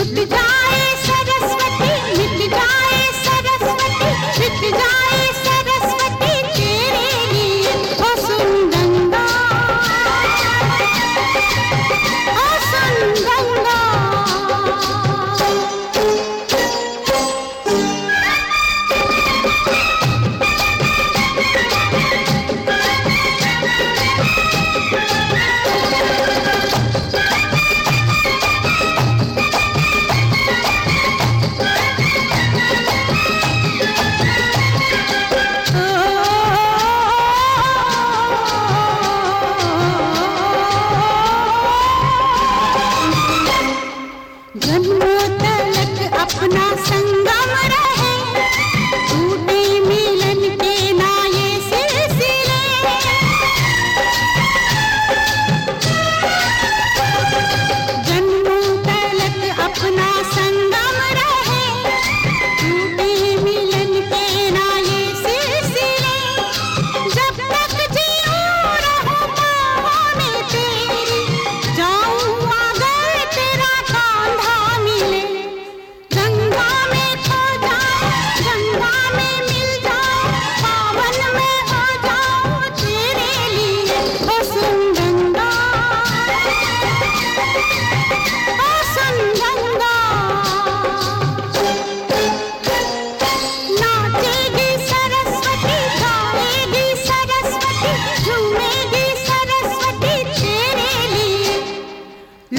ರುಚಿ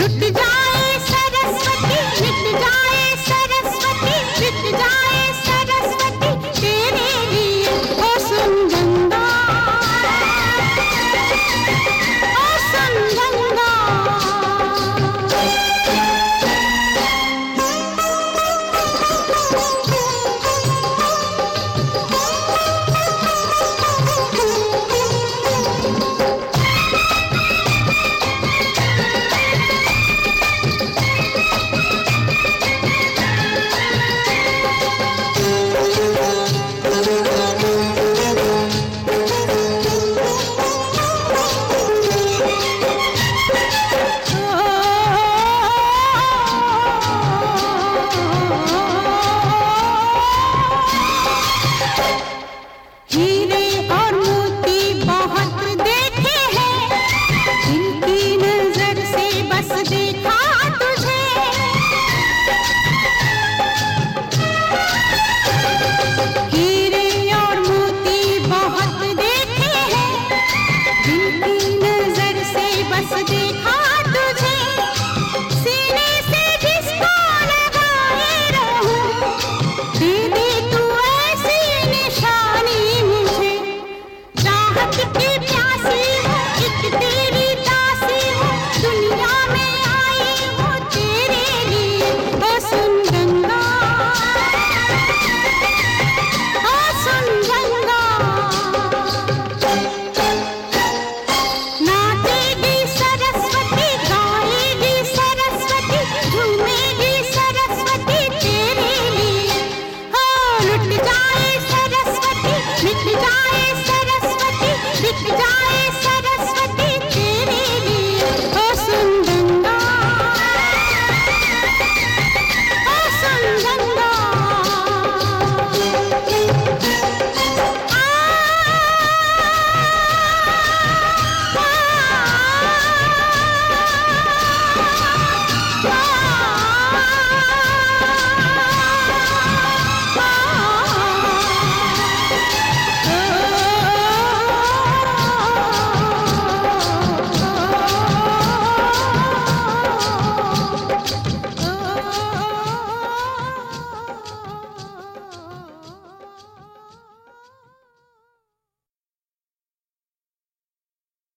लुट जाए Kita.